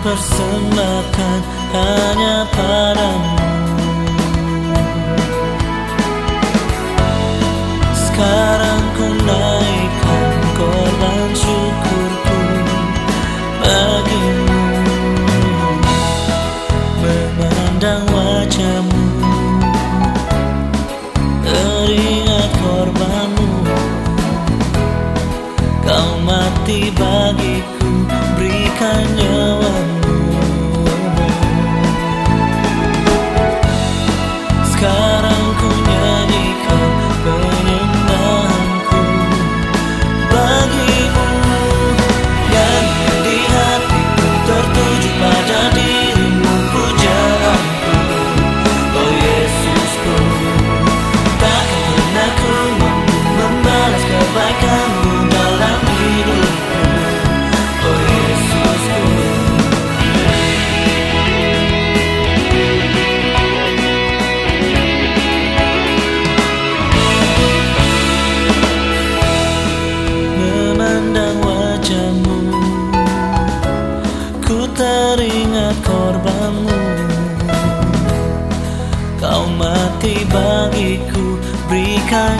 persembahkan hanya padamu. Sekarang ku naikkan korban syukurku bagimu. Memandang wajahmu Teringat korbanmu kind